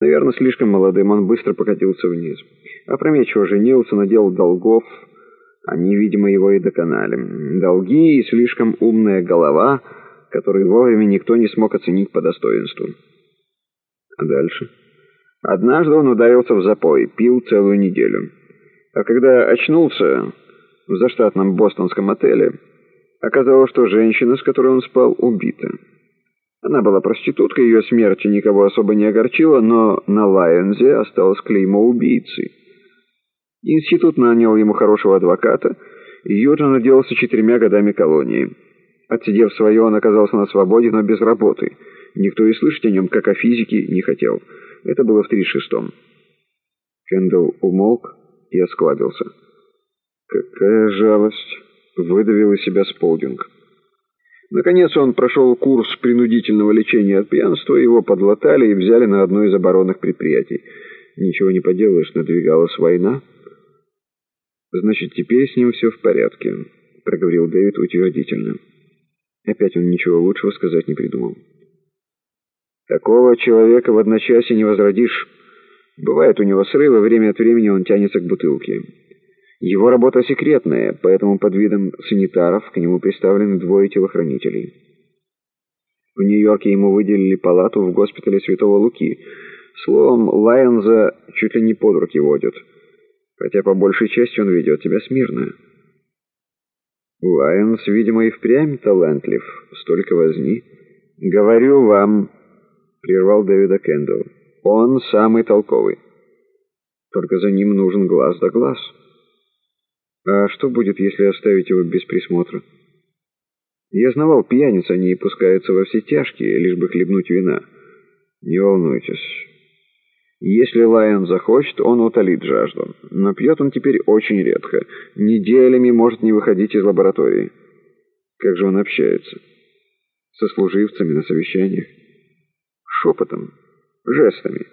Наверное, слишком молодым, он быстро покатился вниз. Опрометчиво женился, надел долгов. Они, видимо, его и доконали. Долги и слишком умная голова, которую вовремя никто не смог оценить по достоинству. А дальше? Однажды он ударился в запой, пил целую неделю. А когда очнулся в заштатном бостонском отеле, оказалось, что женщина, с которой он спал, убита. Она была проституткой, ее смерть никого особо не огорчила, но на Лайонзе осталось клеймо убийцы. Институт нанял ему хорошего адвоката, и Юджин отделался четырьмя годами колонии. Отсидев свое, он оказался на свободе, но без работы. Никто и слышать о нем, как о физике, не хотел. Это было в 36-м. Кендалл умолк и осклабился. «Какая жалость!» — выдавил из себя Сполдинг. Наконец он прошел курс принудительного лечения от пьянства, его подлатали и взяли на одно из оборонных предприятий. Ничего не поделаешь, надвигалась война. «Значит, теперь с ним все в порядке», — проговорил Дэвид утвердительно. Опять он ничего лучшего сказать не придумал. «Такого человека в одночасье не возродишь. Бывает у него срывы, время от времени он тянется к бутылке». Его работа секретная, поэтому под видом санитаров к нему представлены двое телохранителей. В Нью-Йорке ему выделили палату в госпитале Святого Луки. Словом, Лайонза чуть ли не под руки водят. Хотя по большей части он ведет себя смирно. Лайонс, видимо, и впрямь талантлив. Столько возни. «Говорю вам», — прервал Дэвида Кендалл, — «он самый толковый. Только за ним нужен глаз да глаз». А что будет, если оставить его без присмотра? Я знавал пьяниц, они пускаются во все тяжкие, лишь бы хлебнуть вина. Не волнуйтесь. Если Лайон захочет, он утолит жажду. Но пьет он теперь очень редко. Неделями может не выходить из лаборатории. Как же он общается? Со служивцами на совещаниях? Шепотом, жестами.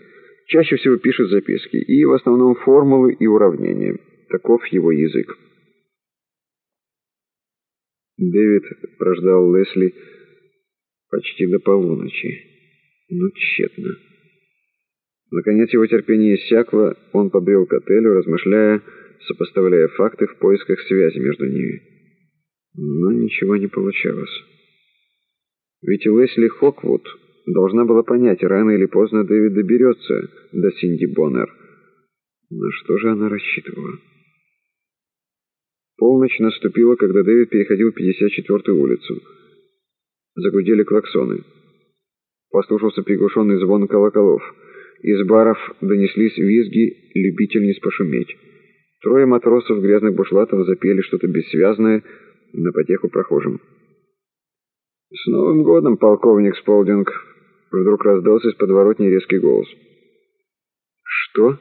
Чаще всего пишет записки. И в основном формулы и уравнения. Таков его язык. Дэвид прождал Лесли почти до полуночи, но тщетно. Наконец его терпение иссякло, он побрел к отелю, размышляя, сопоставляя факты в поисках связи между ними. Но ничего не получалось. Ведь Лесли Хоквуд должна была понять, рано или поздно Дэвид доберется до Синди Боннер. На что же она рассчитывала? Полночь наступила, когда Дэвид переходил 54-ю улицу. Загудели клаксоны. Послушался приглушенный звон колоколов. Из баров донеслись визги любительниц пошуметь. Трое матросов грязных бушлатах запели что-то бессвязное на потеху прохожим. «С Новым годом, полковник Сполдинг!» Вдруг раздался из подворотни резкий голос. «Что?»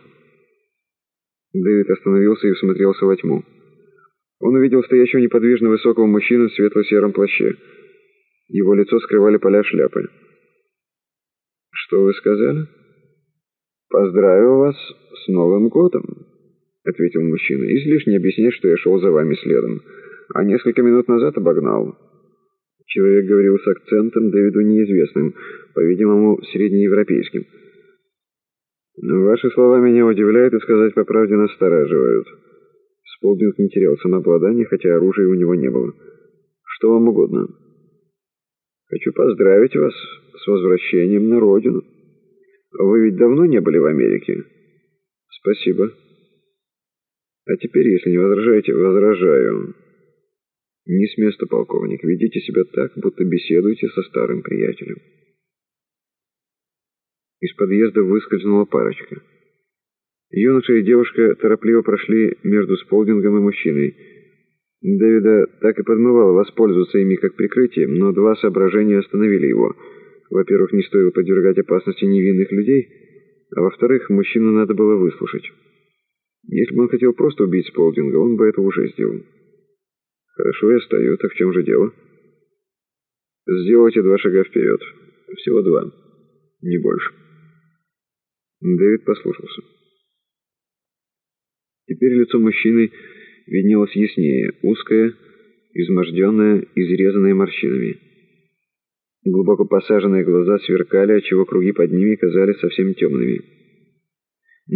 Дэвид остановился и всмотрелся во тьму. Он увидел стоящего неподвижно высокого мужчину в светло-сером плаще. Его лицо скрывали поля шляпы. «Что вы сказали?» «Поздравил вас с Новым годом», — ответил мужчина. «Излишне объяснять, что я шел за вами следом, а несколько минут назад обогнал». Человек говорил с акцентом, Дэвиду неизвестным, по-видимому, среднеевропейским. «Ваши слова меня удивляют и, сказать по правде, настораживают». Сполдинг не терял самообладания, хотя оружия у него не было. «Что вам угодно?» «Хочу поздравить вас с возвращением на родину. Вы ведь давно не были в Америке?» «Спасибо. А теперь, если не возражаете, возражаю. Не с места, полковник. Ведите себя так, будто беседуете со старым приятелем». Из подъезда выскользнула парочка. Юноша и девушка торопливо прошли между Сполдингом и мужчиной. Дэвида так и подмывало воспользоваться ими как прикрытием, но два соображения остановили его. Во-первых, не стоило подвергать опасности невинных людей, а во-вторых, мужчину надо было выслушать. Если бы он хотел просто убить Сполдинга, он бы это уже сделал. «Хорошо, я стою. Так в чем же дело?» «Сделайте два шага вперед. Всего два. Не больше». Дэвид послушался. Теперь лицо мужчины виднелось яснее, узкое, изможденное, изрезанное морщинами. Глубоко посаженные глаза сверкали, отчего круги под ними казались совсем темными.